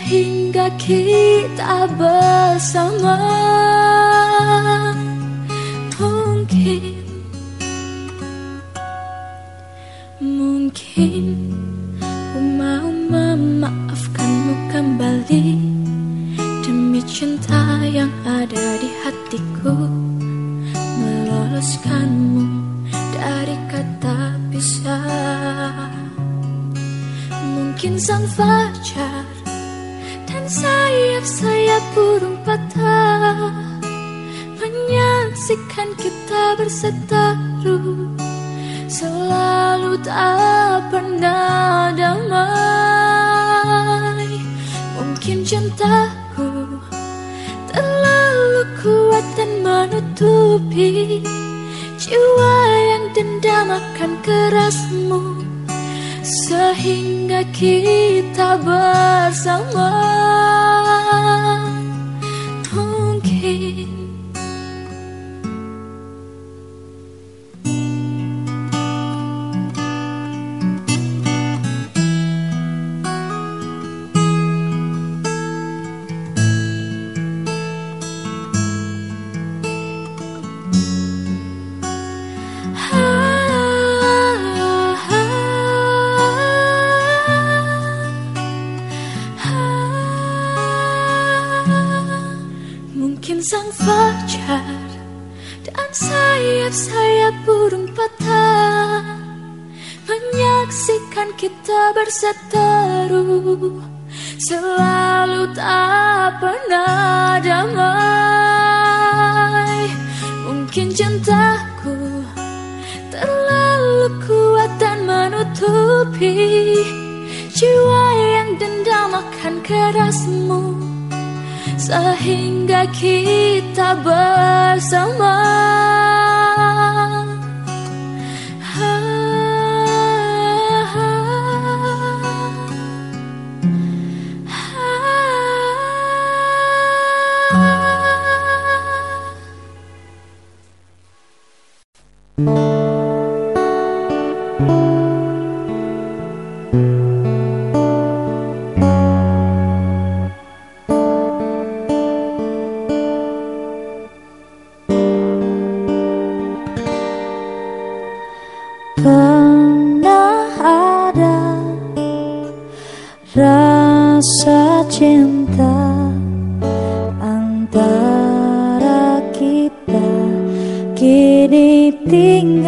hingga kita bersama. berseteru Selalu tak pernah damai. Mungkin cintaku Terlalu kuat dan menutupi Jiwa yang dendam akan kerasmu Sehingga kita bersama. kita berseteru Selalu tak pernah damai. Mungkin cintaku terlalu kuat dan menutupi Jiwa yang dendam akan kerasmu Sehingga kita bersama. anything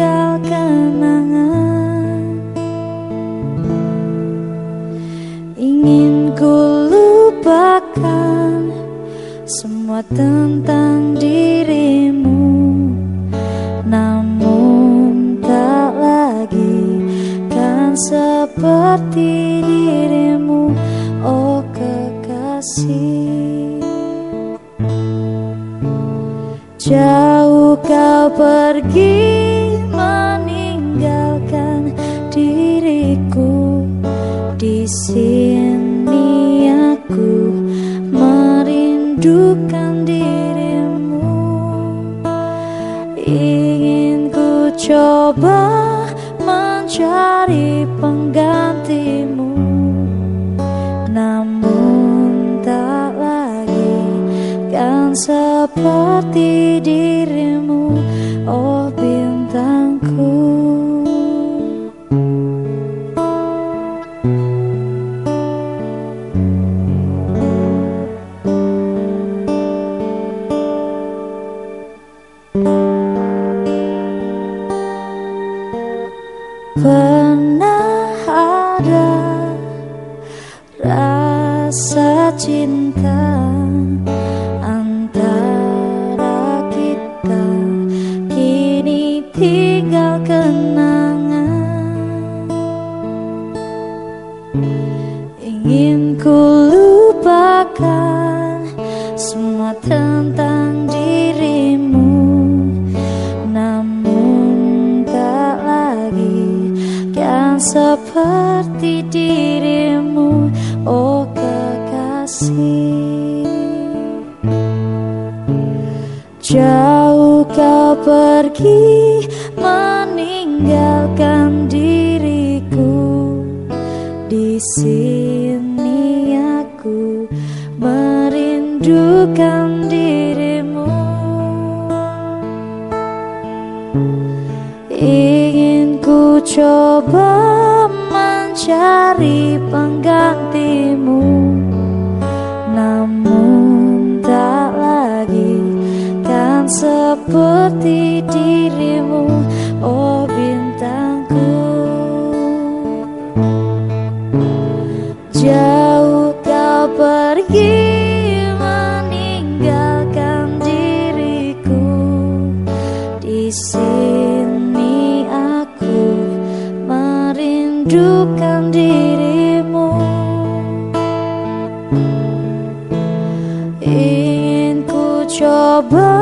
ka pergi meninggalkan diriku di sini. lupakan dirimu. Ingin ku coba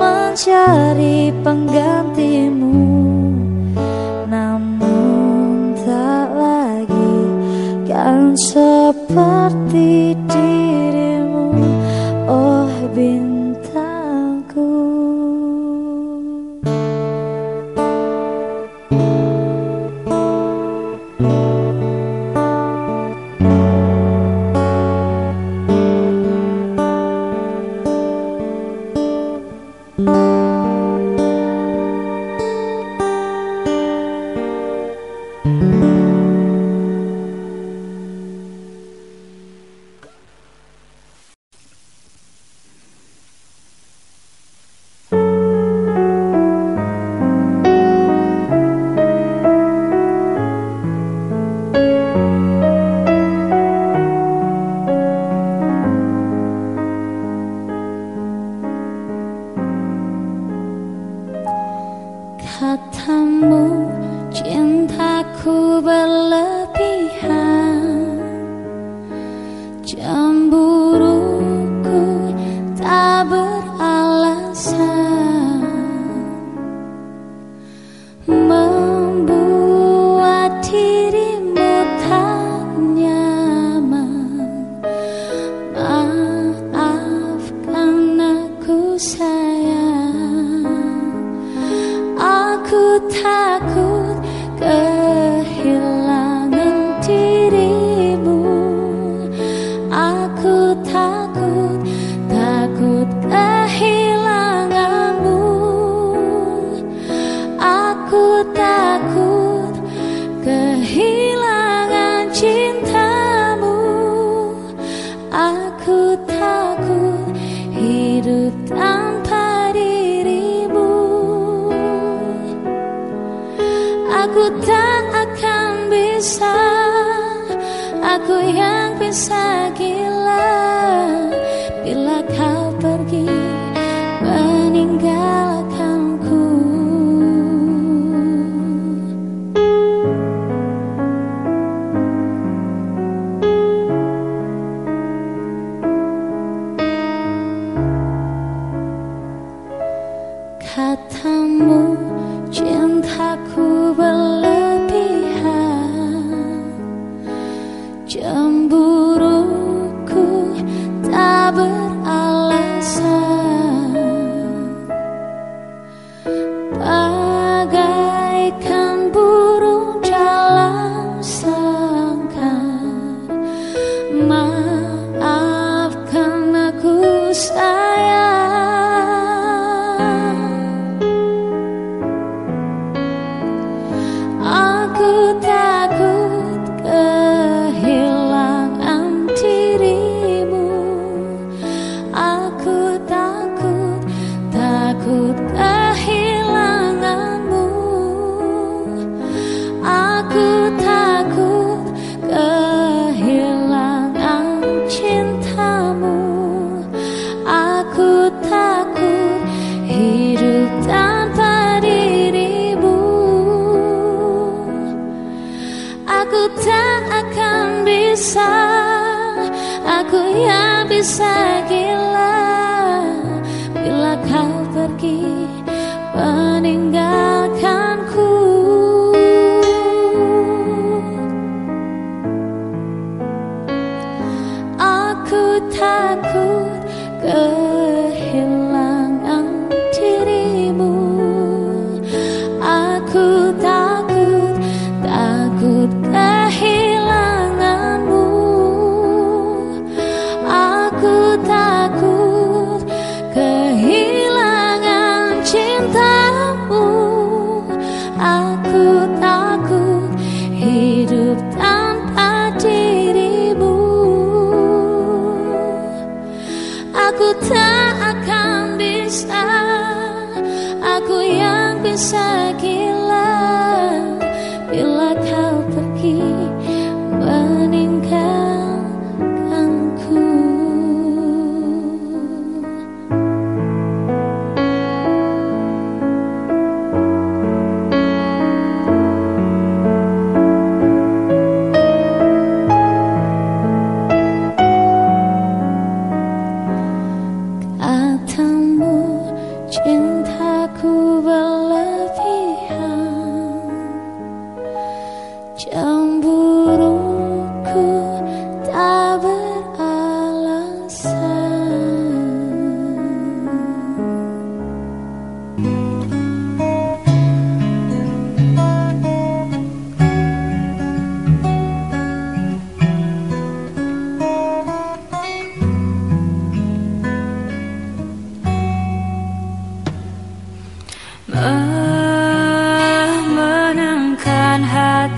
mencari pengganti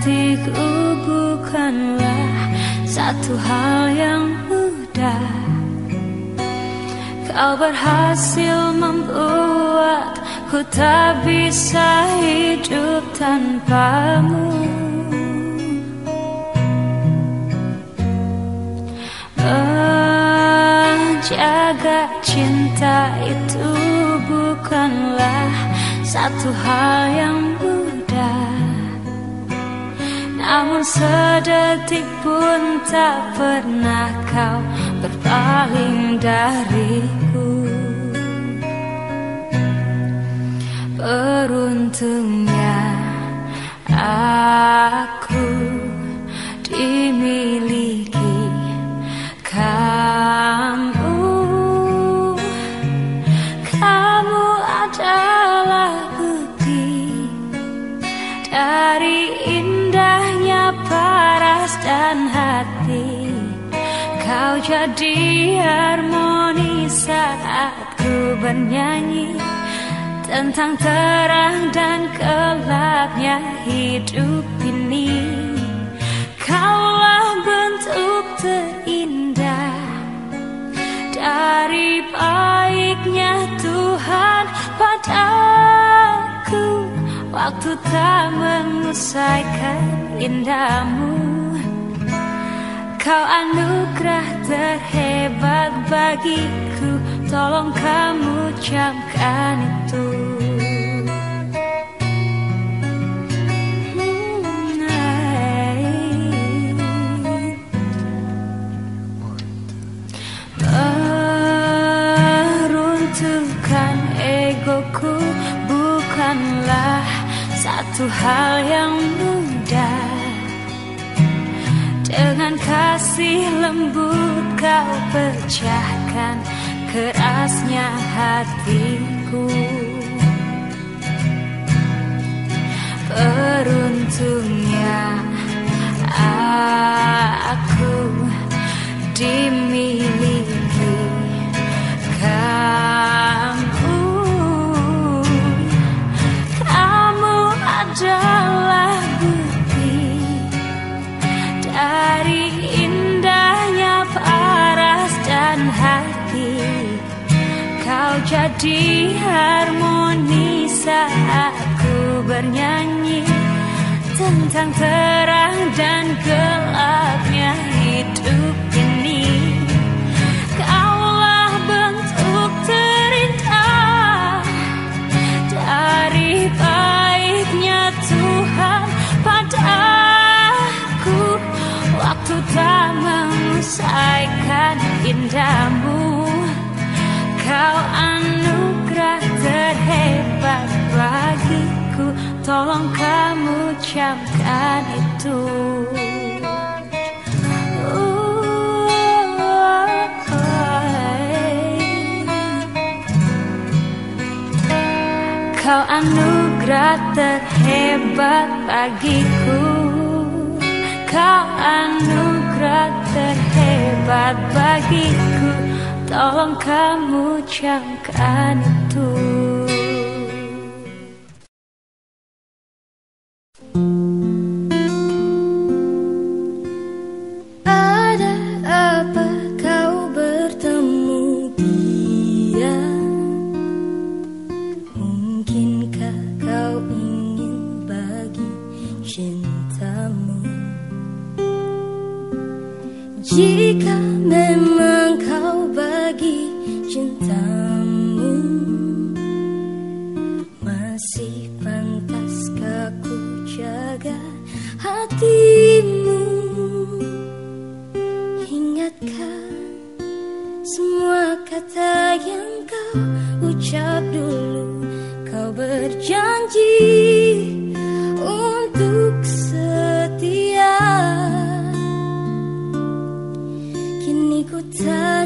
hatiku bukanlah satu hal yang mudah. Kau berhasil membuatku tak bisa hidup tanpamu. Menjaga cinta itu bukanlah satu hal yang mudah Namun sedetik pun tak pernah kau berpaling dariku. Beruntungnya aku dimiliki kamu dan hati. Kau jadi harmoni saat ku bernyanyi Tentang terang dan gelapnya hidup ini. Kaulah bentuk terindah dari baiknya Tuhan padaku. Waktu tak mengusaikan indahmu Kau anugerah terhebat bagiku Tolong kamu camkan itu. Meruntuhkan egoku bukanlah satu hal yang Dengan kasih lembut kau pecahkan kerasnya hatiku. Beruntungnya aku dimiliki kamu. Kamu adalah Kau jadi harmoni saat ku bernyanyi. Tentang terang dan gelapnya terhebat bagiku Kau anugerah terhebat bagiku. Tolong kamu camkan hatimu. Ingatkan semua kata yang kau ucap dulu? Kau berjanji untuk setia. Kini ku tak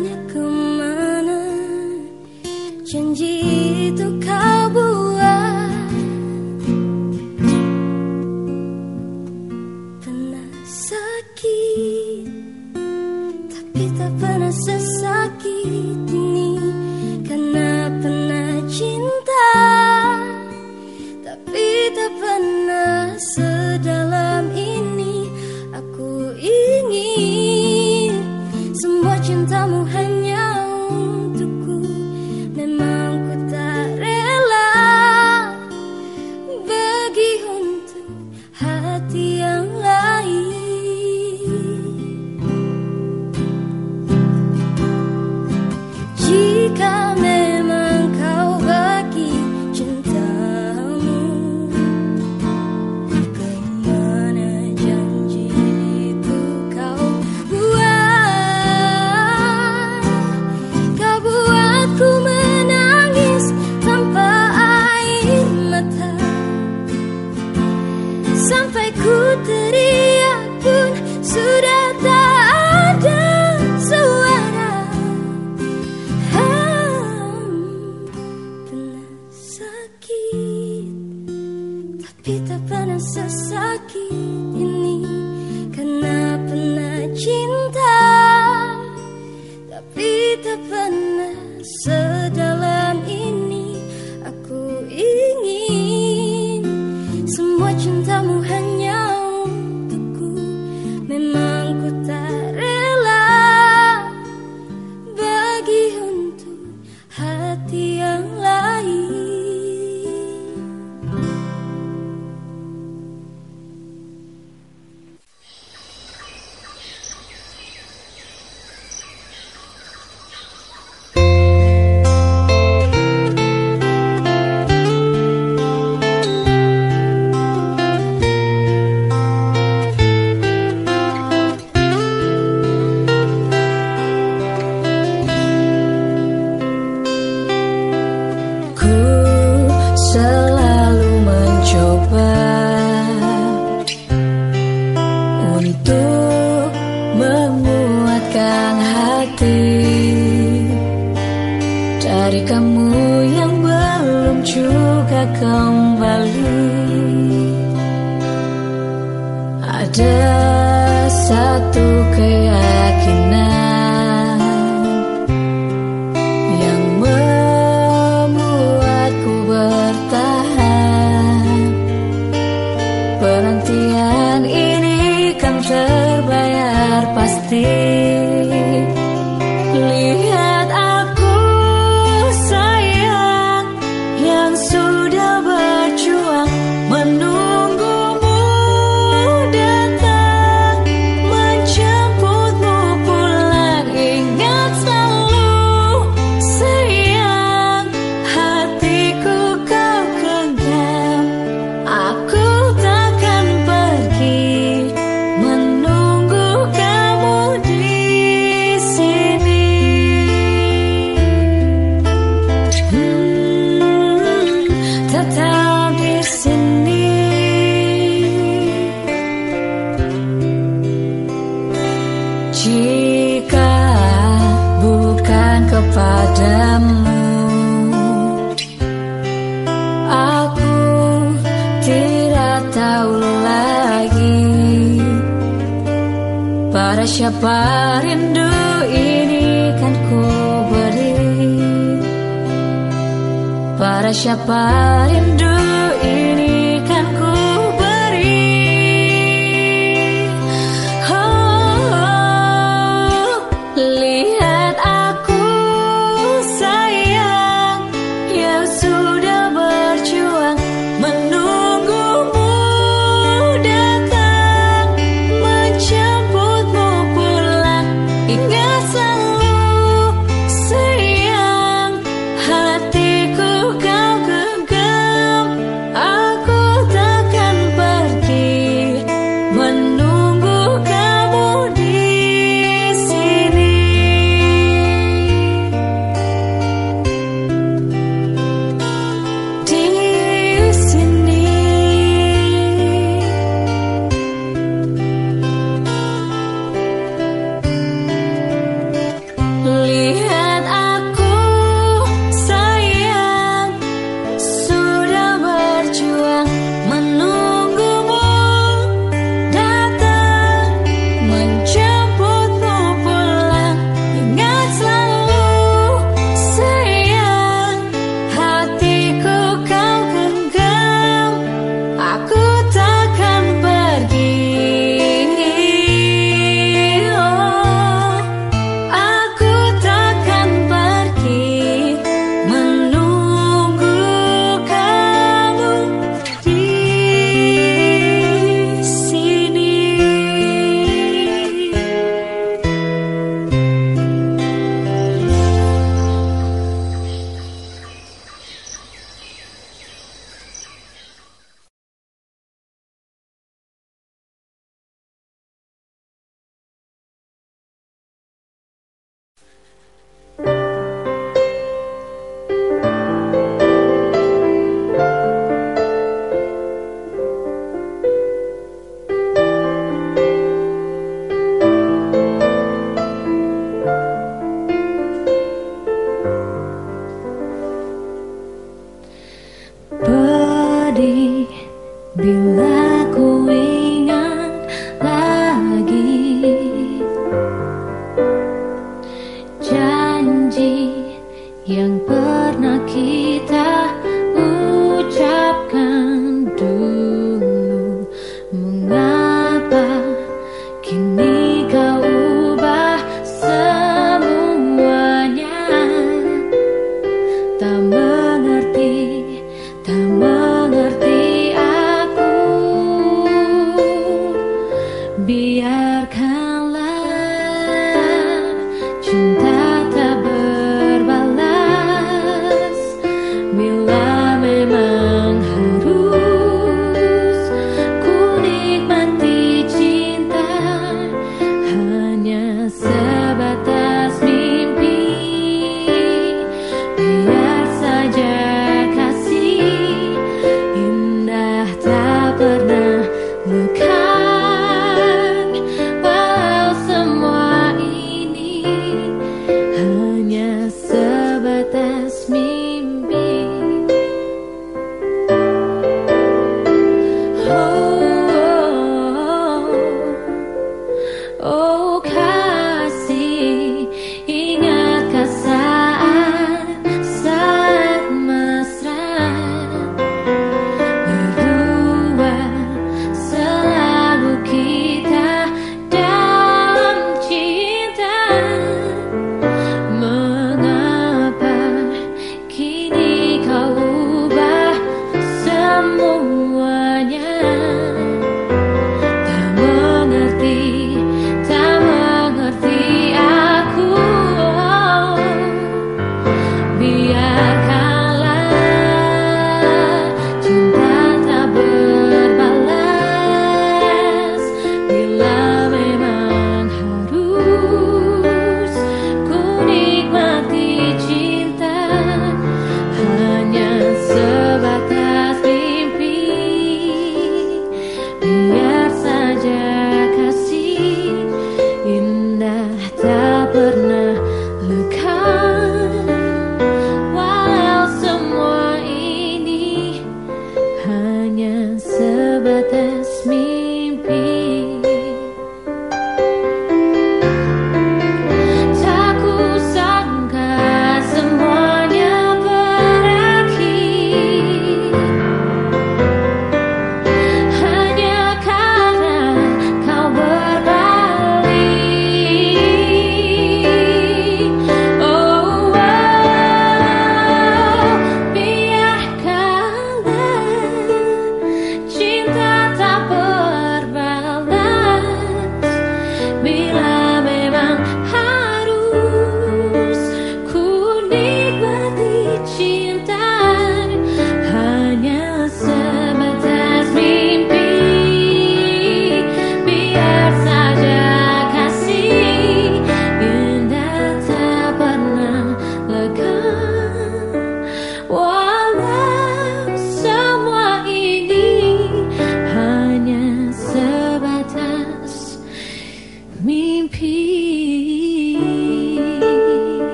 hati. Dari kamu yang belum juga kembali. Ada satu keyakinan Kepada siapa rindu ini kan ku beri. Para siapa rindu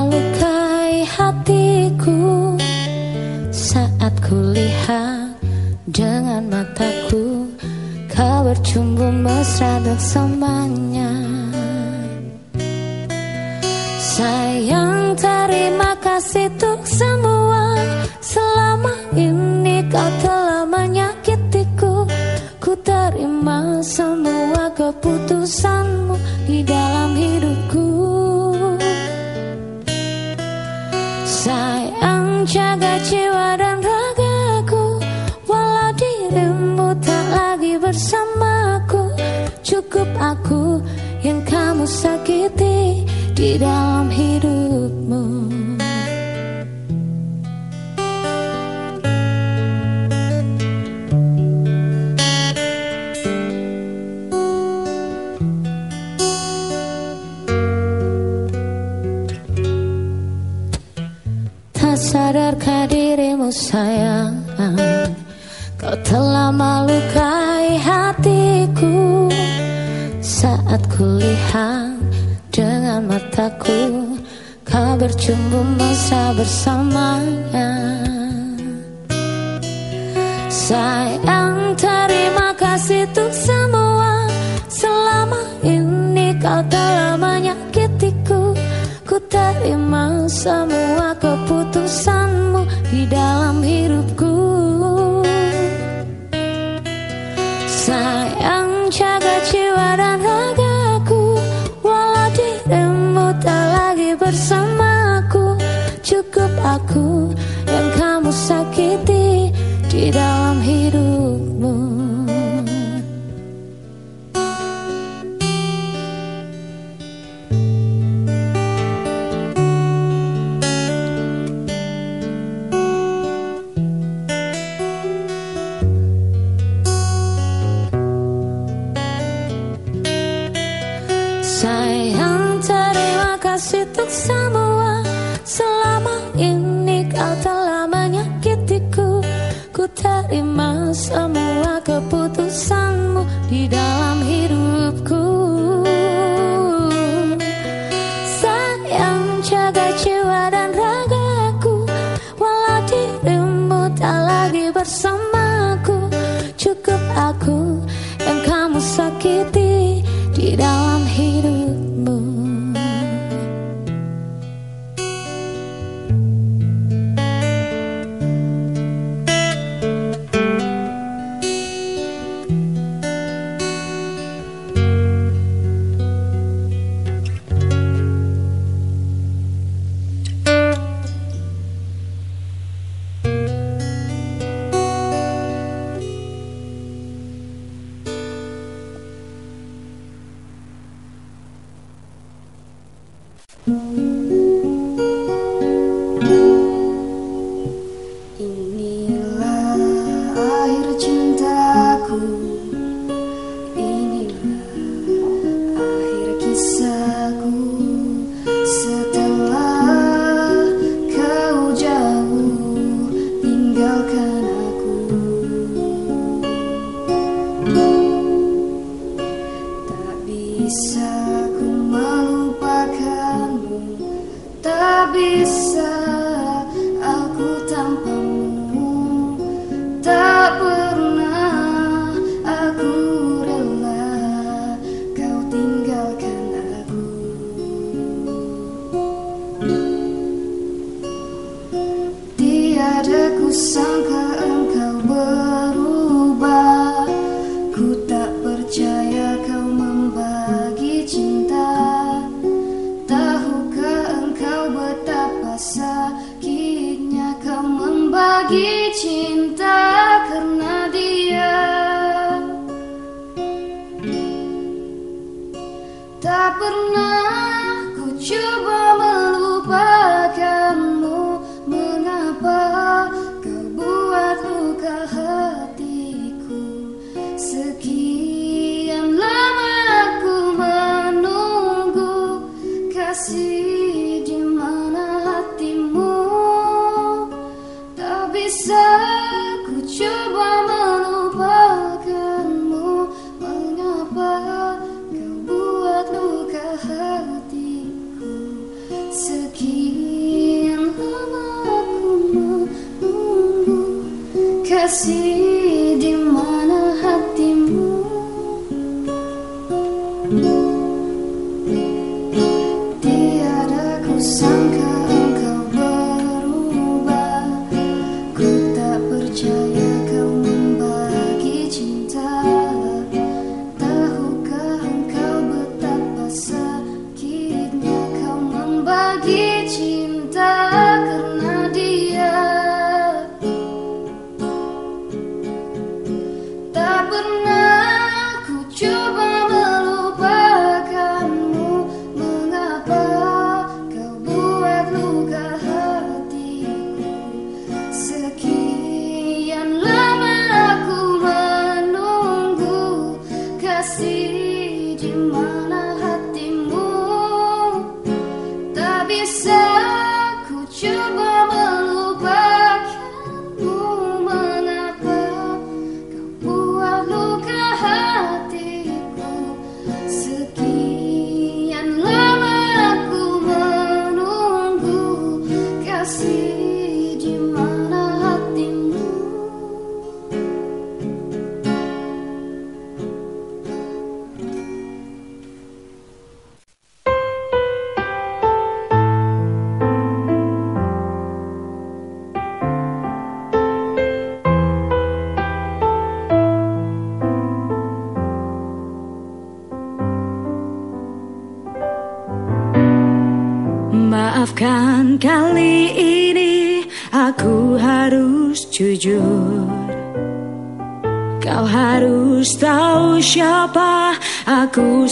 melukai hatiku Saat kulihat dengan mataku. Kau bercumbu mesra bersamanya Sayang terima kasih untuk semua. Selama ini kau telah menyakitiku. Ku terima semua keputusanmu di dalam Jaga jiwa dan ragaku Walau dirimu tak lagi bersamaku. Cukup aku yang kamu sakiti di dalam hidupmu telah melukai hatiku Saat kulihat dengan mataku Kau bercumbu mesra bersamanya. Sayang terima kasih untuk semua. Selama ini kau telah menyakitiku Ku terima semua membagi cinta karena dia. Tak pernah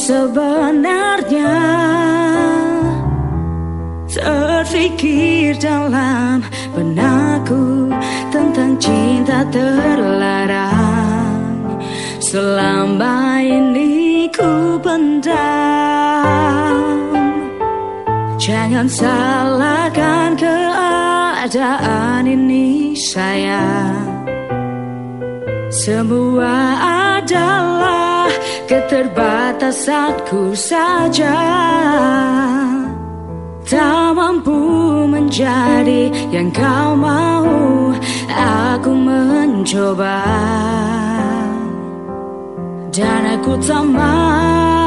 sebenarnya Terfikir dalam benakku Tentang cinta terlarang. Selama ini ku pendam. Jangan salahkan keadaan ini sayang. Semua adalah keterbatasanku saja. Tak mampu menjadi yang kau mau Aku mencoba. Dan aku tak mampu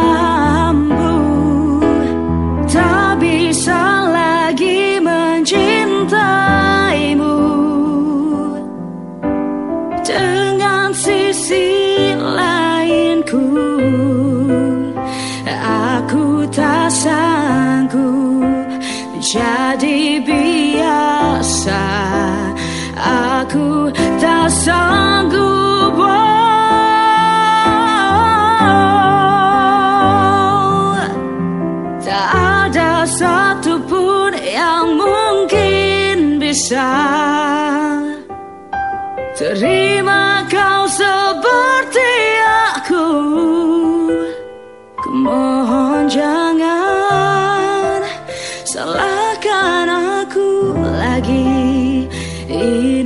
jadi biasa. Aku tak sanggup Tak ada satupun yang mungkin bisa Terima kau seperti aku. Kumohon jangan ini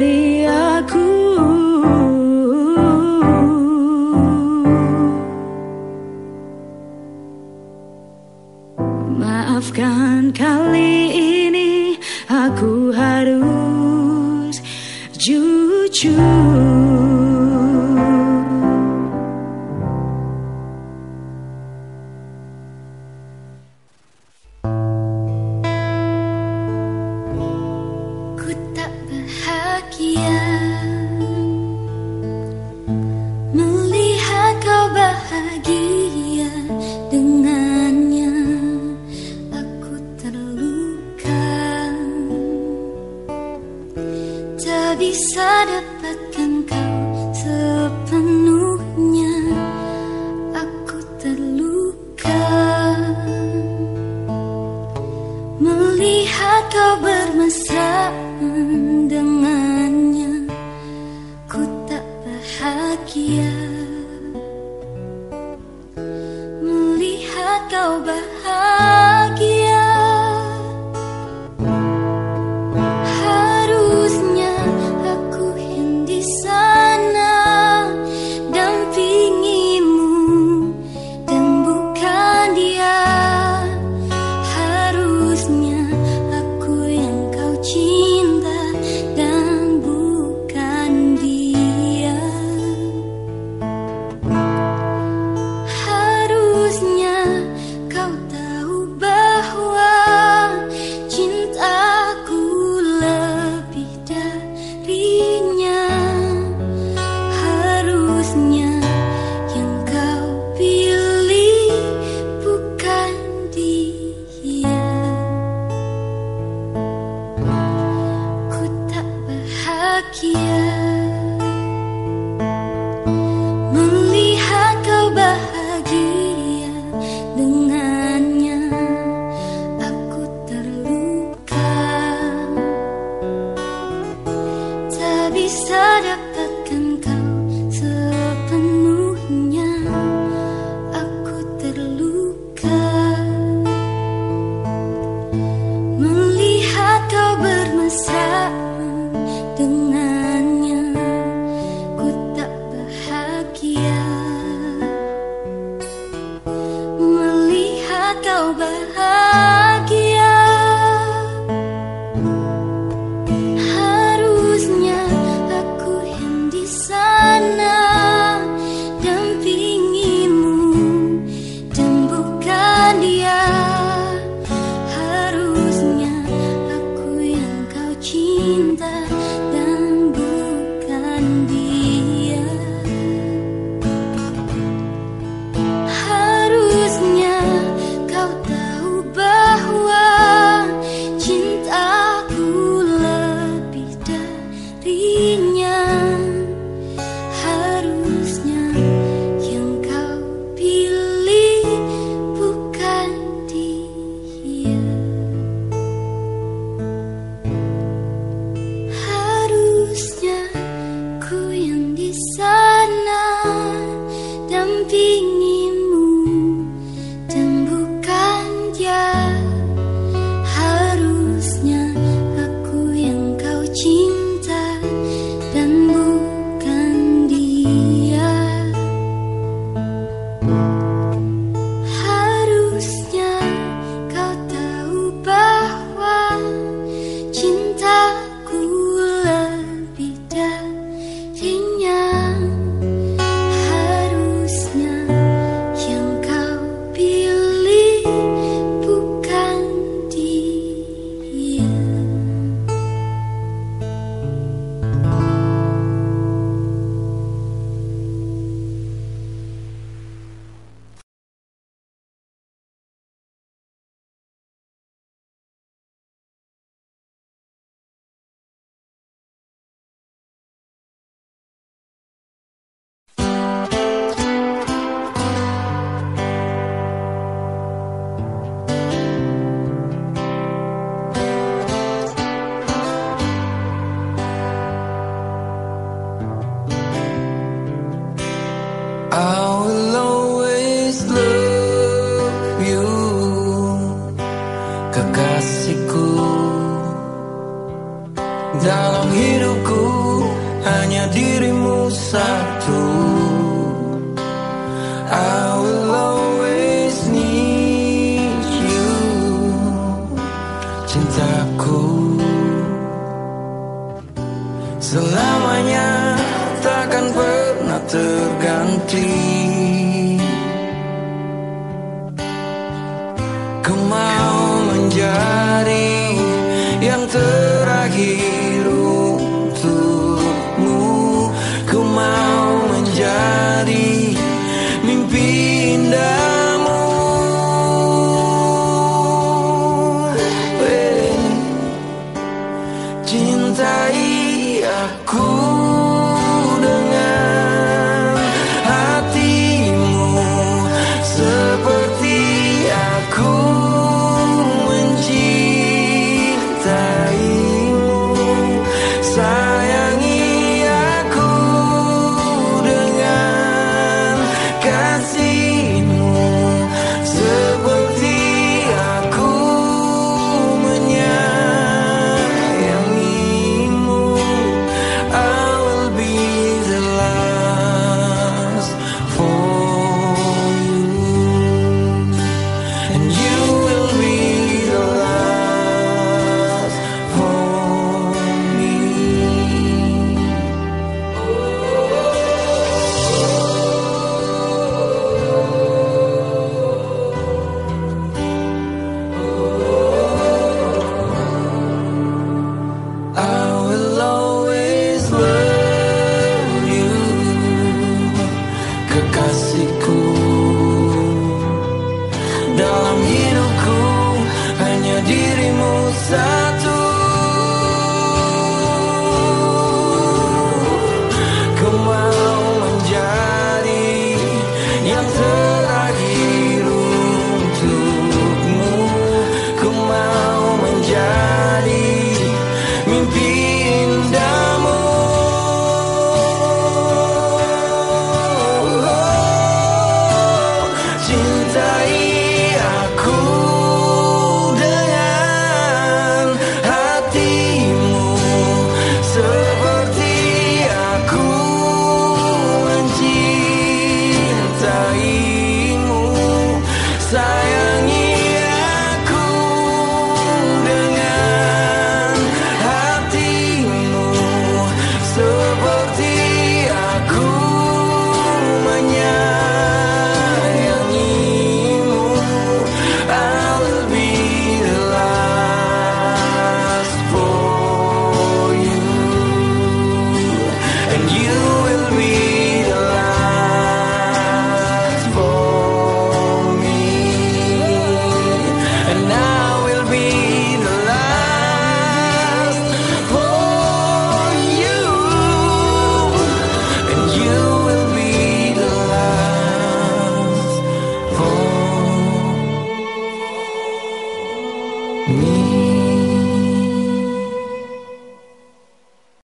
shelter.